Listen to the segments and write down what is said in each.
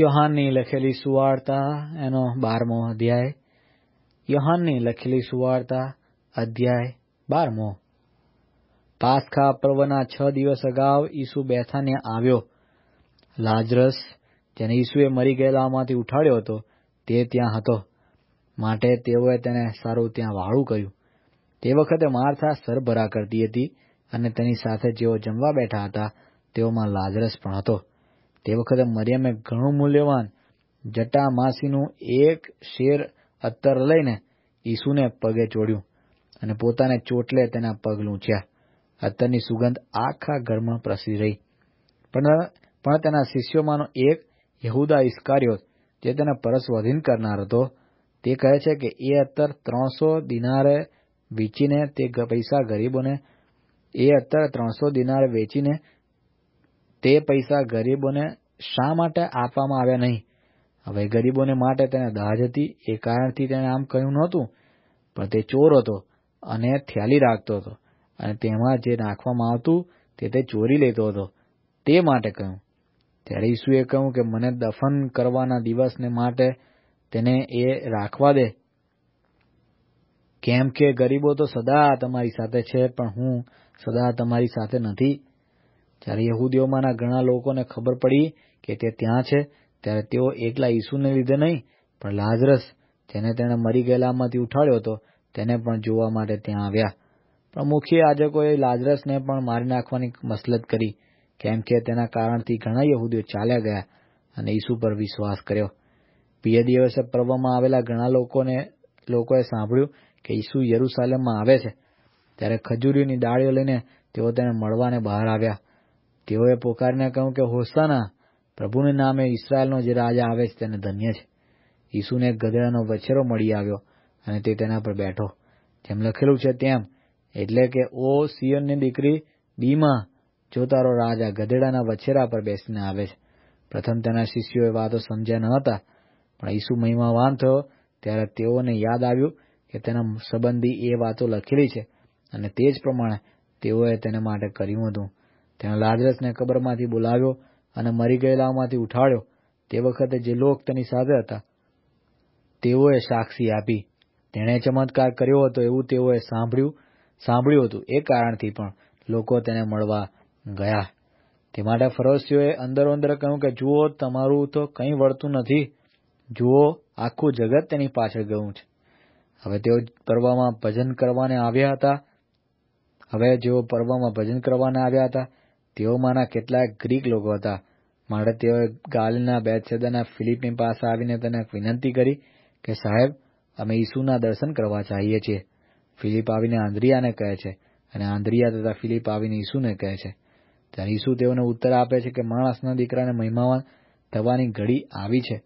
યોહાનની લખેલી સુવાર્તા એનો બારમો અધ્યાય. યોહાનની લખેલી સુવાર્તા અધ્યાય બારમો. પાસખા પર્વના છ દિવસ અગાઉ ઈસુ બેથાને આવ્યો. લાજરસ, જેને ઈસુએ મરી ગયેલામાંથી ઉઠાડ્યો હતો, તે ત્યાં હતો. માટે તેઓએ તેને સારું ત્યાં વાળું કર્યું. તે વખતે માર્થા સરભરા કરતી હતી અને તેની સાથે જેઓ જમવા બેઠા હતા, તેઓમાં લાજરસ પણ હતો. તે વખતે મરિયમે ઘણું મૂલ્યવાન જટામાસીનું એક શેર અત્તર લઈને ઈસુને પગે ચોડ્યું અને પોતાને ચોટલે તેના પગ લૂંચ્યા. અત્તરની સુગંધ આખા ઘરમાં પ્રસરી રહી. પણ પણ તેના શિષ્યોમાંનો એક યહુદા ઇસ્કારિયોત જે તેને પરસ્વધીન કરનાર હતો, તે કહે છે કે એ અત્તર ત્રણસો દિનારે વેચીને તે પૈસા ગરીબોને, એ અત્તર ત્રણસો દિનારે વેચીને તે પૈસા ગરીબોને શા માટે આપવામાં આવ્યા નહીં? હવે ગરીબોને માટે તેને દાજ હતી, એ કારણથી તેણે આમ કહ્યું નહોતું. પણ તે ચોર હતો અને થેલી રાખતો હતો અને તેમાં જે નાખવામાં આવતું તે તે ચોરી લેતો હતો. તે માટે કહ્યું. ત્યારે ઈસુએ કહ્યું કે મને દફન કરવાના દિવસને માટે તેને એ રાખવા દે. કેમ કે ગરીબો તો સદા તમારી સાથે છે, પણ હું સદા તમારી સાથે નથી. જ્યારે યહૂદીઓમાંના ઘણા લોકોને ખબર પડી કે તે ત્યાં છે, ત્યારે તેઓ એકલા ઈસુને લીધે નહીં, પણ લાજરસ જેને તેણે મરી ગયેલામાંથી ઉઠાડ્યો હતો, તેને પણ જોવા માટે ત્યાં આવ્યા. પણ મુખ્ય યાજકોએ લાજરસને પણ મારી નાખવાની મસલત કરી, કેમ કે તેના કારણથી ઘણા યહૂદીઓ ચાલ્યા ગયા અને ઈસુ પર વિશ્વાસ કર્યો. બીજા દિવસે પર્વમાં આવેલા ઘણા લોકોને, લોકોએ સાંભળ્યું કે ઈસુ યરૂસાલેમમાં આવે છે. ત્યારે ખજૂરીની ડાળીઓ લઈને તેઓ તેને મળવાને બહાર આવ્યા. તેઓએ પોકારીને કહ્યું કે, હોસાના, પ્રભુને નામે ઈસરાયલનો જે રાજા આવે છે તેને ધન્ય છે. ઈસુને ગધેડાનો વછેરો મળી આવ્યો અને તે તેના પર બેઠો. જેમ લખેલું છે તેમ, એટલે કે, ઓ સિયનની દીકરી, બીમાં, જો તારો રાજા ગધેડાના વછેરા પર બેસીને આવે છે. પ્રથમ તેના શિષ્યોએ વાતો સમજ્યા ન હતા, પણ ઈસુ મહિમાવાન થયો. ત્યારે તેઓને યાદ આવ્યું કે તેના સંબંધી એ વાતો લખેલી છે અને તે જ પ્રમાણે તેઓએ તેને માટે કર્યું હતું. તેણે લાજરસને કબરમાંથી બોલાવ્યો અને મરી ગયેલામાંથી ઉઠાડ્યો. તે વખતે જે લોક તેની સાથે હતા, તેઓએ સાક્ષી આપી. તેણે ચમત્કાર કર્યો હતો એવું તેઓએ સાંભળ્યું સાંભળ્યું હતું. એ કારણથી પણ લોકો તેને મળવા ગયા. તે માટે ફરોશીઓએ અંદરો અંદર કહ્યું કે, જુઓ, તમારું તો કંઈ વળતું નથી. જુઓ, આખું જગત તેની પાછળ ગયું છે. હવે તેઓ પર્વમાં ભજન કરવાને આવ્યા હતા. હવે જેઓ પર્વમાં ભજન કરવાને આવ્યા હતા તેઓમાંના કેટલાક ગ્રીક લોકો હતા. માટે તેઓએ ગાલના બેતસેદાના ફિલિપની પાસે આવીને તેને વિનંતી કરી કે, સાહેબ, અમે ઈસુના દર્શન કરવા ચાહીએ છીએ. ફિલિપ આવીને આંદ્રિયાને કહે છે અને આંદ્રિયા તથા ફિલિપ આવીને ઈસુને કહે છે. ત્યારે ઈસુ તેઓને ઉત્તર આપે છે કે માણસના દીકરાને મહિમાવાન થવાની ઘડી આવી છે.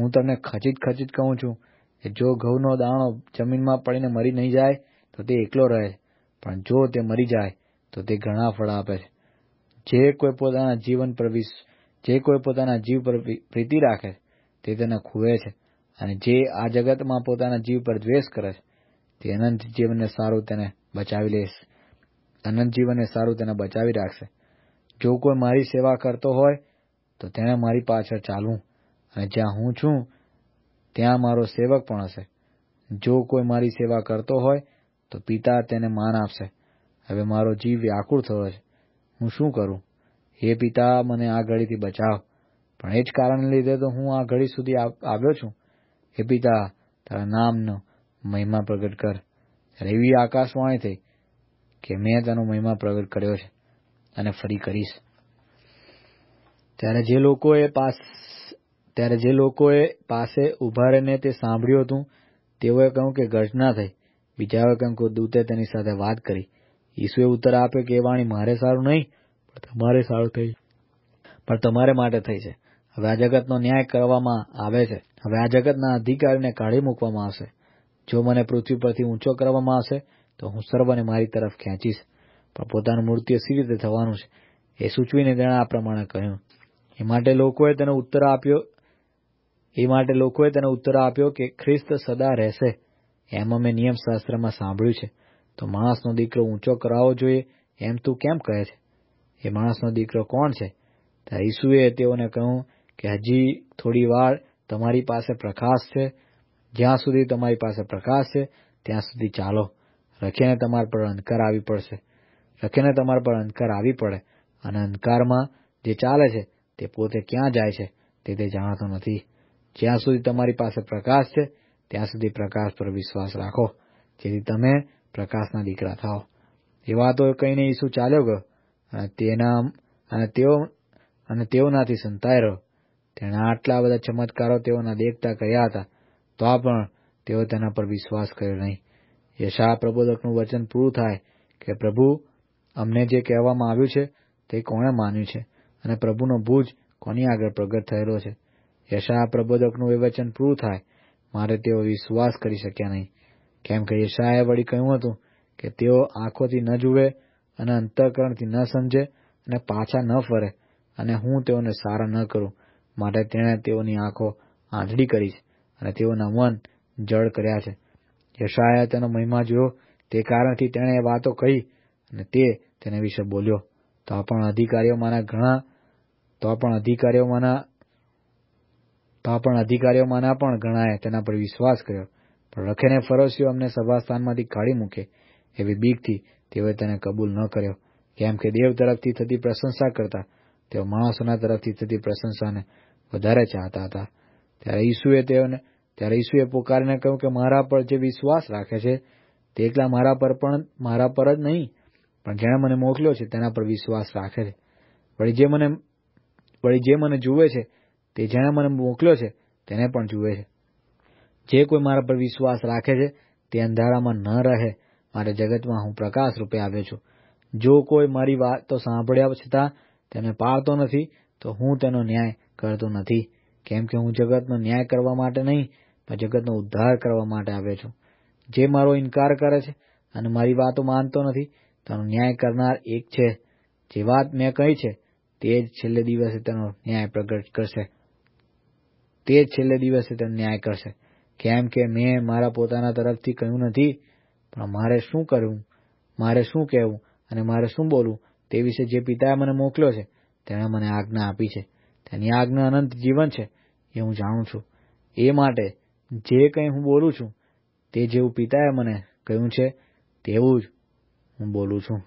હું તમને ખચિત ખચિત કહું છું કે, જો ઘઉંનો દાણો જમીનમાં પડીને મરી નહીં જાય, તો તે એકલો રહે. પણ જો તે મરી જાય, તો તે ઘણા ફળ આપે છે. જે કોઈ પોતાના જીવન પર જે કોઈ પોતાના જીવ પર પ્રીતિ રાખે, તે તેને ખુવે છે. અને જે આ જગતમાં પોતાના જીવ પર દ્વેષ કરે છે, તે અનંત જીવનને સારું તેને બચાવી લેશ અનંત જીવનને સારું તેને બચાવી રાખશે. જો કોઈ મારી સેવા કરતો હોય, તો તેને મારી પાછળ ચાલવું. અને જ્યાં હું છું, ત્યાં મારો સેવક પણ હશે. જો કોઈ મારી સેવા કરતો હોય, તો પિતા તેને માન આપશે. હવે મારો જીવ વ્યાકુળ થયો છે. હું શું કરું? હે પિતા, મને આ ઘડીથી બચાવ. પણ એ જ કારણને લીધે તો હું આ ઘડી સુધી આવ્યો છું. હે પિતા, તારા નામનો મહિમા પ્રગટ કર. ત્યારે એવી આકાશવાણી થઈ કે મેં તેનો મહિમા પ્રગટ કર્યો છે અને ફરી કરીશ. ત્યારે જે લોકોએ પાસ, ત્યારે જે લોકોએ પાસે ઊભા રહીને તે સાંભળ્યું હતું, તેઓએ કહ્યું કે ગર્જના થઈ. બીજાઓએ કહ્યું કે દૂતે તેની સાથે વાત કરી. ઈસુએ ઉત્તર આપ્યો કે એ વાણી મારે સારું નહીં, પણ તમારે સારું થઈ પણ તમારે માટે થઈ છે. હવે આ જગતનો ન્યાય કરવામાં આવે છે. હવે આ જગતના અધિકારીને કાઢી મૂકવામાં આવશે. જો મને પૃથ્વી પરથી ઊંચો કરવામાં આવશે, તો હું સર્વને મારી તરફ ખેંચીશ. પણ પોતાનું મૃત્યુ સી રીતે થવાનું છે. એ સૂચવીને તેણે આ પ્રમાણે કહ્યું. એ માટે લોકોએ તેનો ઉત્તર આપ્યો, એ માટે લોકોએ તેનો ઉત્તર આપ્યો કે ખ્રિસ્ત સદા રહેશે. એમ અમે નિયમશાસ્ત્રમાં સાંભળ્યું છે. તો માણસનો દીકરો ઊંચો કરાવવો જોઈએ, એમ તું કેમ કહે છે? એ માણસનો દીકરો કોણ છે? ત્યારે ઈસુએ તેઓને કહ્યું કે, હજી, થોડી વાર તમારી પાસે પ્રકાશ છે. જ્યાં સુધી તમારી પાસે પ્રકાશ છે, ત્યાં સુધી ચાલો. રખીને તમારા પર અંધકાર આવી પડશે. રખીને તમારા પર અંધકાર આવી પડે અને અંધકારમાં જે ચાલે છે, તે પોતે ક્યાં જાય છે, તે તે જાણતો નથી. જ્યાં સુધી તમારી પાસે પ્રકાશ છે, ત્યાં સુધી પ્રકાશ પર વિશ્વાસ રાખો. જેથી તમે પ્રકાશના દીકરા થાવ. એવા તો કહીને ઈસુ ચાલ્યો ગયો અને તેના અને તેઓ અને તેઓનાથી સંતાઈ રહ્યો. તેણે આટલા બધા ચમત્કારો તેઓના દેખતા કર્યા હતા, તો પણ તેઓ તેના પર વિશ્વાસ કર્યો નહીં. યશા પ્રબોધકનું વચન પૂરું થાય કે પ્રભુ, અમને જે કહેવામાં આવ્યું છે તે કોણે માન્યું છે? અને પ્રભુનો ભુજ કોની આગળ પ્રગટ થયેલો છે? યશા પ્રબોધકનું એ વચન પૂરું થાય, મારે તેઓ વિશ્વાસ કરી શક્યા નહીં. કેમ કે યશાએ વળી કહ્યું હતું કે તેઓ આંખોથી ન જુએ અને અંતઃકરણથી ન સમજે અને પાછા ન ફરે અને હું તેઓને સારા ન કરું. માટે તેણે તેઓની આંખો આંધળી કરી છે અને તેઓના મન જડ કર્યા છે. યશાએ તેનો મહિમા જોયો. તે કારણથી તેણે એ વાતો કહી અને તે તેને વિશે બોલ્યો. તો પણ અધિકારીઓમાંના ઘણા, તો પણ અધિકારીઓમાંના તો પણ અધિકારીઓમાંના પણ ઘણાએ તેના પર વિશ્વાસ કર્યો. પણ રખેને ફરસ્યો અમને સભાસ્થાનમાંથી કાઢી મૂકે, એવી બીકથી તેઓએ તેને કબૂલ ન કર્યો. કેમ કે દેવ તરફથી થતી પ્રશંસા કરતા તેઓ માણસોના તરફથી થતી પ્રશંસાને વધારે ચાહતા હતા. ત્યારે ઈસુએ તેઓને, ત્યારે ઈસુએ પોકારીને કહ્યું કે મારા પર જે વિશ્વાસ રાખે છે, તે એકલા મારા પર પણ, મારા પર જ નહીં, પણ જેણે મને મોકલ્યો છે, તેના પર વિશ્વાસ રાખે છે. વળી જે મને, વળી જે મને જુએ છે, તે જેણે મને મોકલ્યો છે, તેને પણ જુએ છે. જે કોઈ મારા પર વિશ્વાસ રાખે છે, તે અંધારામાં ન રહે. મારે જગતમાં હું પ્રકાશ રૂપે આવ્યો છું. જો કોઈ મારી વાતો સાંભળ્યા છતાં તેને પાળતો નથી, તો હું તેનો ન્યાય કરતો નથી. કેમ કે હું જગતનો ન્યાય કરવા માટે નહીં, પણ જગતનો ઉદ્ધાર કરવા માટે આવ્યો છું. જે મારો ઇનકાર કરે છે અને મારી વાતો માનતો નથી, તેનો ન્યાય કરનાર એક છે. જે વાત મેં કહી છે, તે જ છેલ્લે દિવસે તેનો ન્યાય પ્રગટ કરશે. તે જ છેલ્લે દિવસે તેનો ન્યાય કરશે. કેમ કે મેં મારા પોતાના તરફથી કહ્યું નથી, પણ મારે શું કરવું, મારે શું કહેવું અને મારે શું બોલવું તે વિશે જે પિતાએ મને મોકલ્યો છે, તેણે મને આજ્ઞા આપી છે. તેની આજ્ઞા અનંત જીવન છે એ હું જાણું છું. એ માટે જે કંઈ હું બોલું છું તે જેવું પિતાએ મને કહ્યું છે, તેવું જ હું બોલું છું.